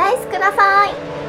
ライスください。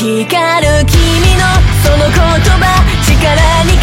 光る君のその言葉力に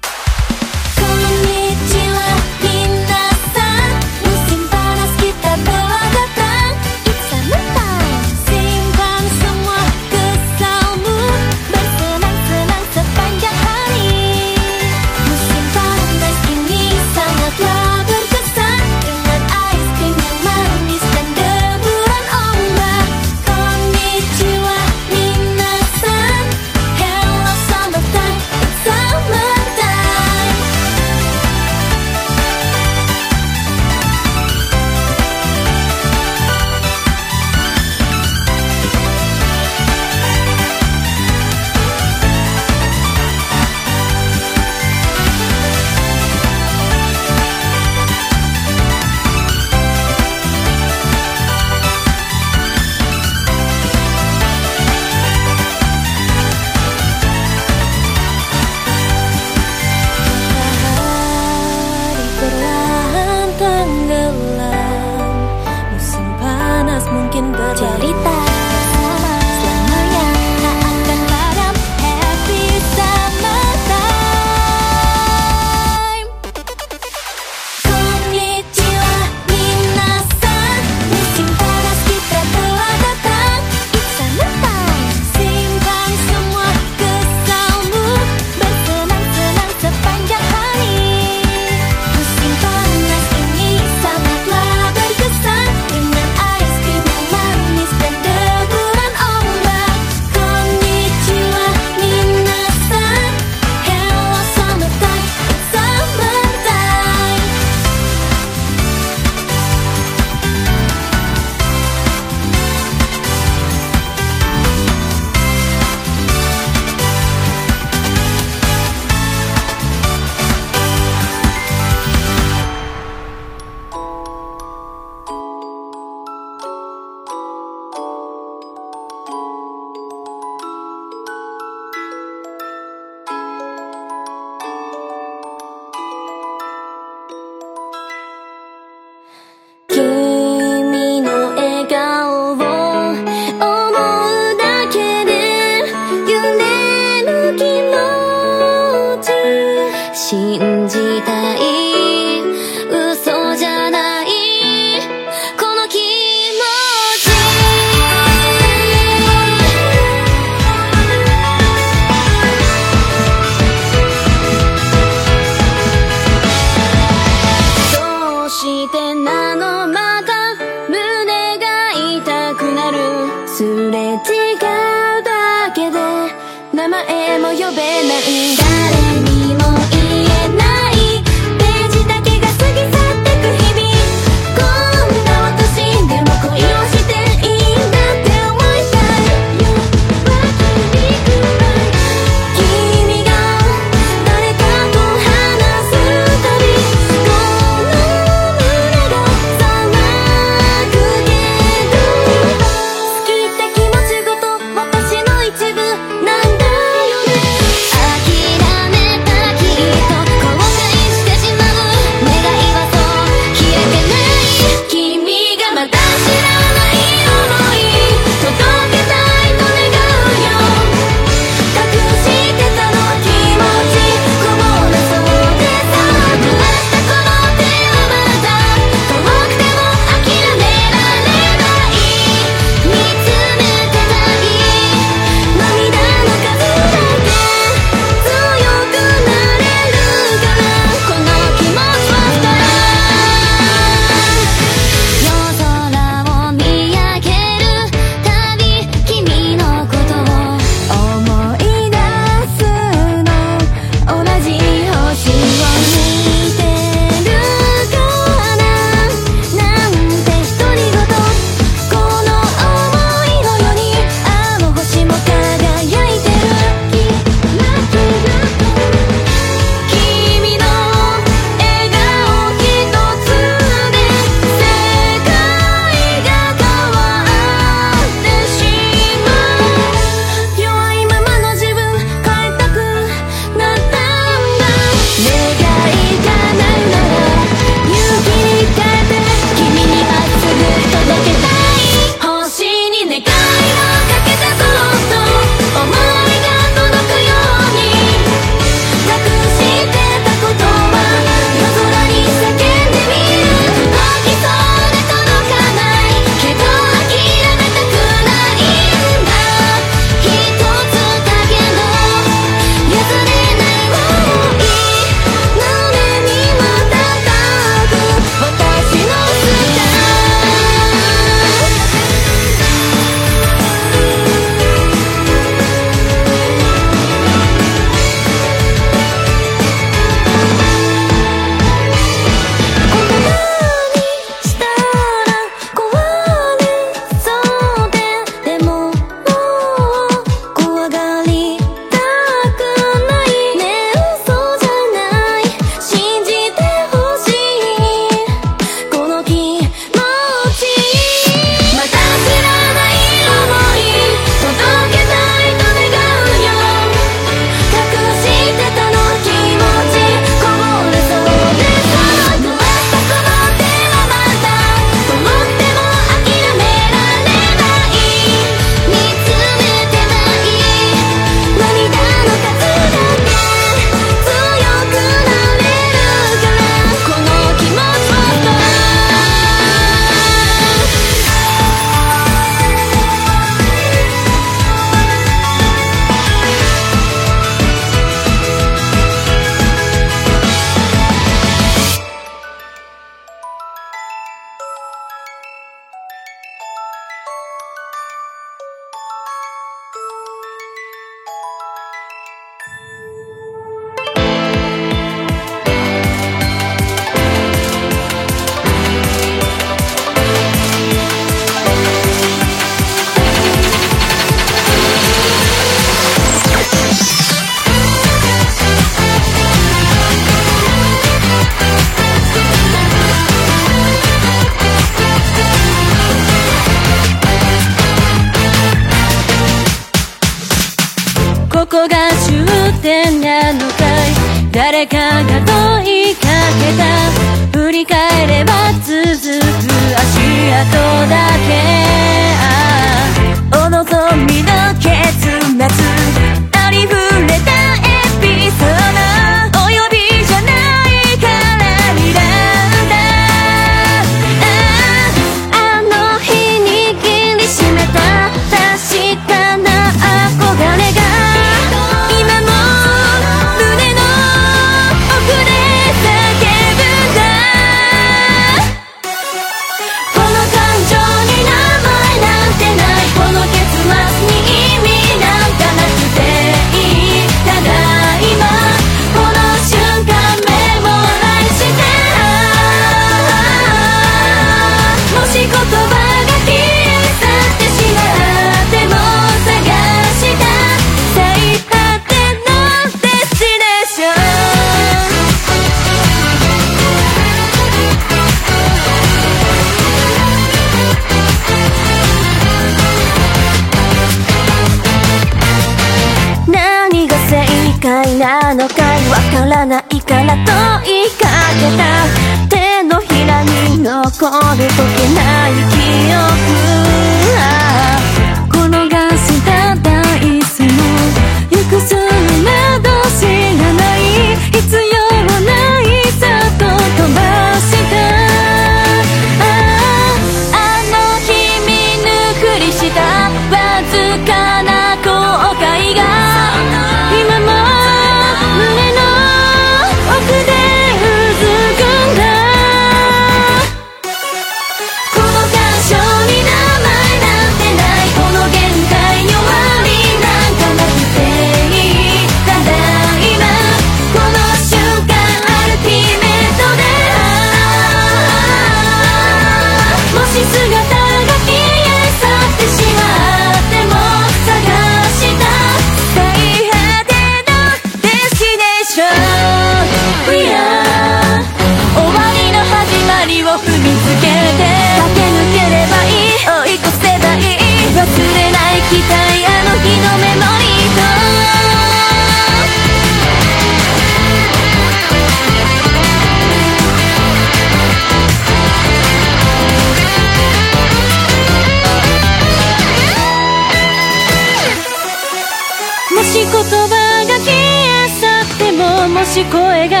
し声が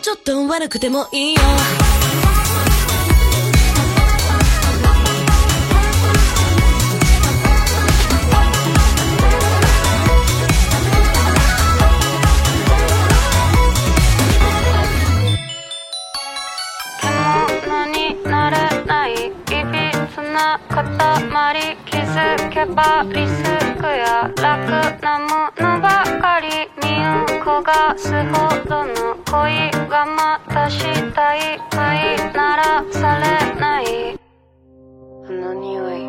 ちょっと悪くてもいいよ。塊。気づけばリスクや楽なものばかり。身を焦がすほどの恋がまたしたい愛ならされない。あの匂い。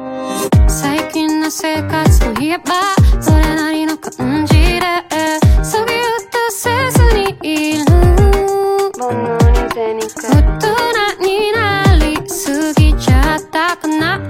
最近の生活を言えばそれなりの感じでそぎ落とせずにいる。煩悩に銭く大人になりすぎちゃったかな。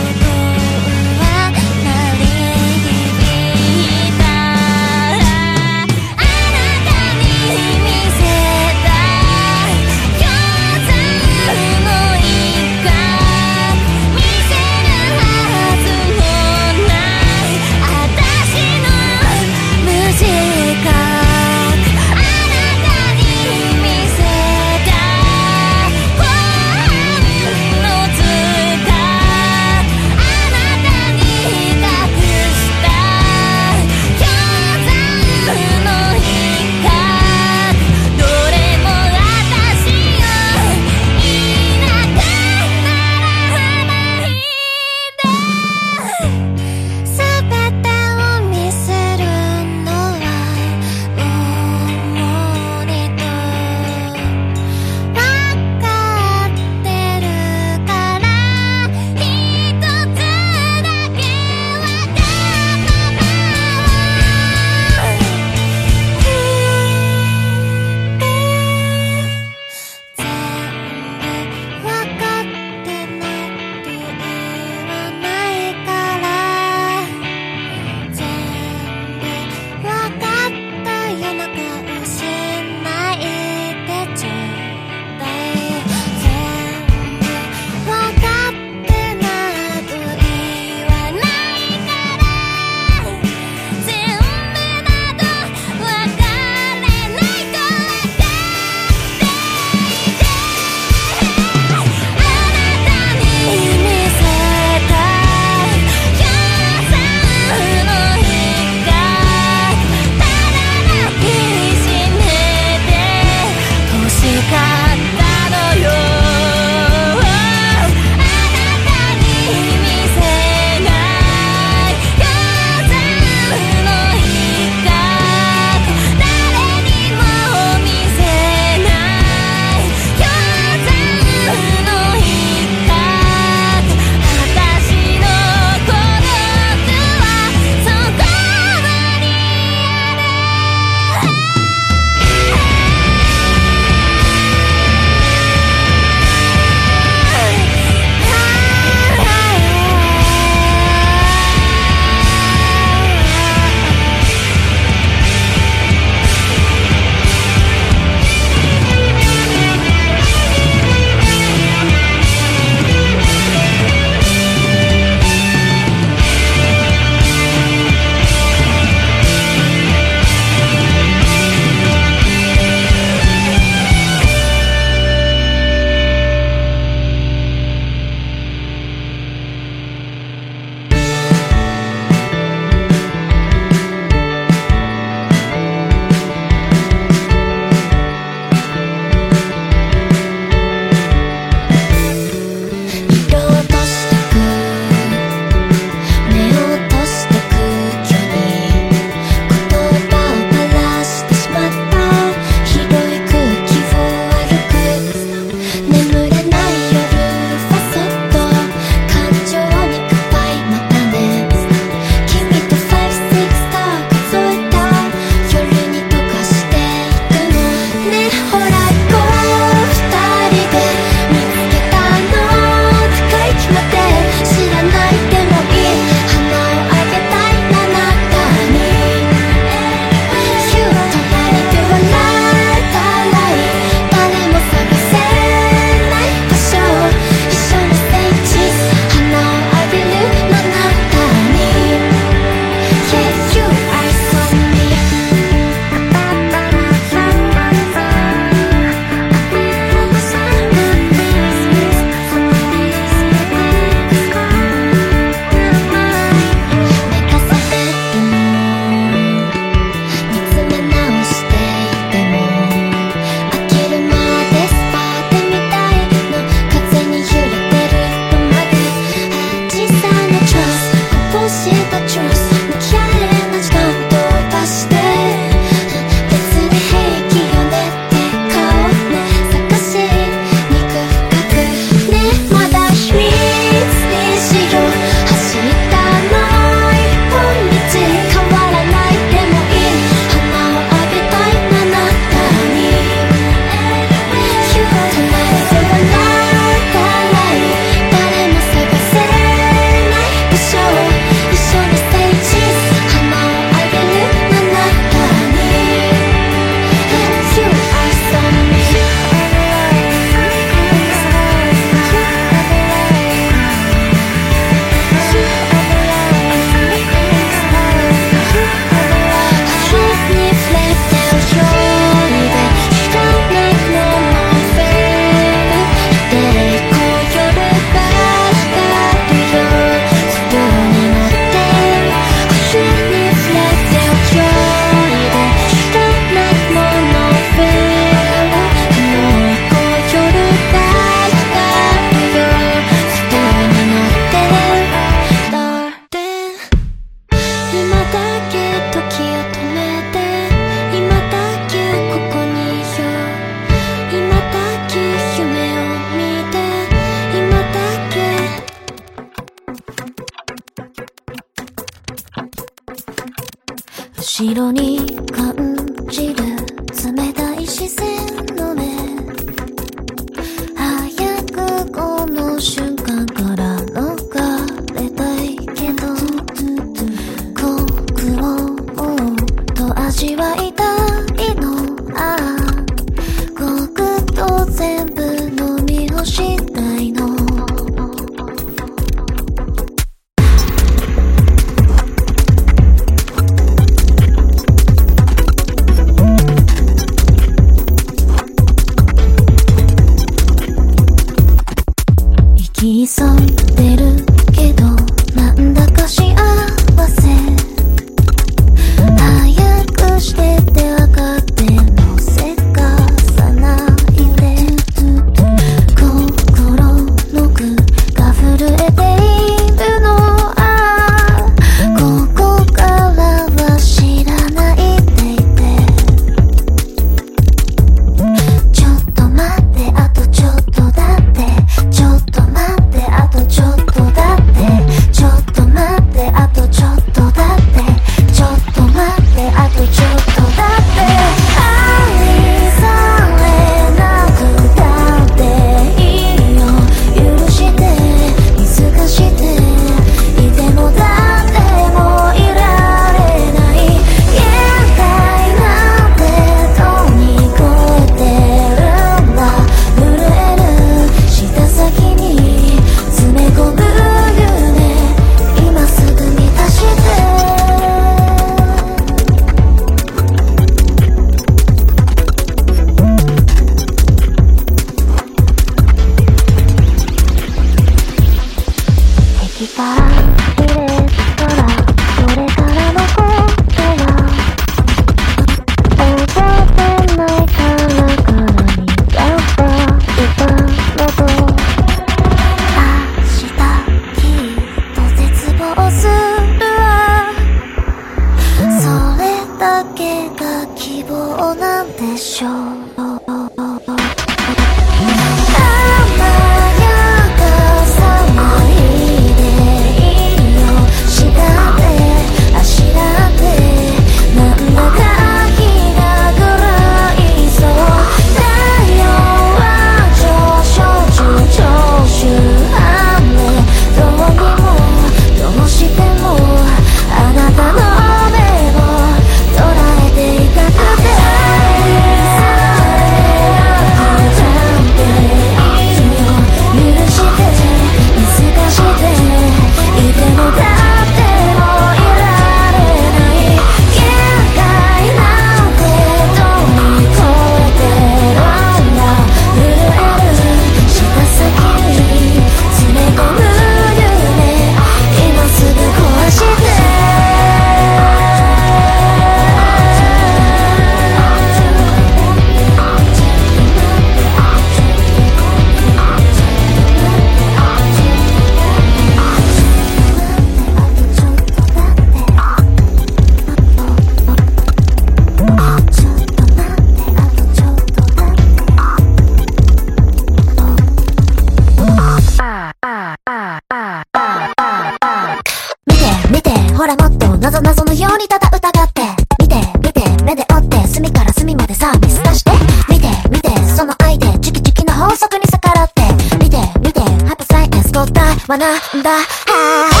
ほらもっとなぞなぞのようにただ疑って。見て見て目で追って隅から隅までサービス出して。見て見てその愛でチキチキの法則に逆らって。見て見てハイパーサイエンス答えはなんだ？は